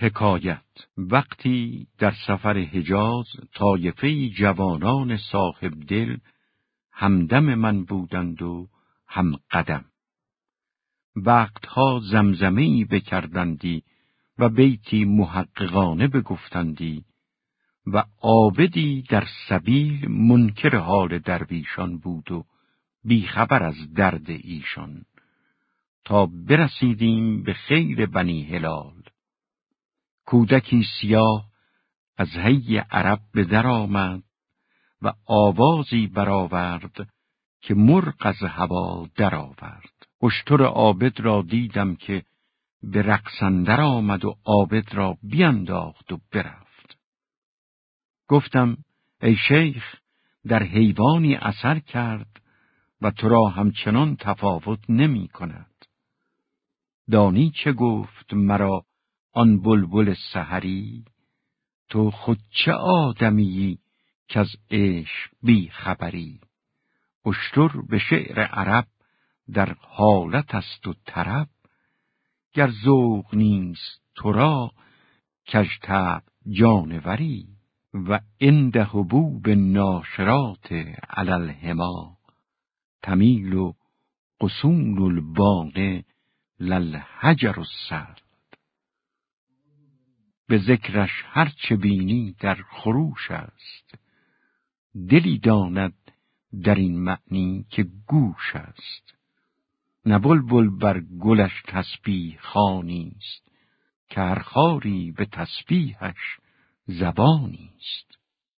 حکایت. وقتی در سفر حجاز طایفه جوانان صاحب دل همدم من بودند و هم قدم. وقتها زمزمه ای بکردندی و بیتی محققانه بگفتندی و آبدی در سبیل منکر حال درویشان بود و بیخبر از درد ایشان. تا برسیدیم به خیر بنی هلال. کودکی سیاه از هی عرب به در آمد و آوازی برآورد که مرغ از هوا درآورد. اشتر عابد را دیدم که به رقصندر آمد و عابد را بینداخت و برفت. گفتم ای شیخ در حیوانی اثر کرد و تو را همچنان تفاوت نمی کند. دانی چه گفت مرا آن بلبل سحری تو خود چه آدمی که از عشق بی خبری اشتر به شعر عرب در حالت است و طرب گر ذوق نیست تو را کژطبع جانوری؟ و عند حبوب ناشرات علی الهما تمیل و قسون البانه للحجر السرد به ذکرش هر چه بینی در خروش است. دلی داند در این معنی که گوش است. نه بلبل بر گلش تسبیح خانی است که هر خاری به تسبیحش زبانی است.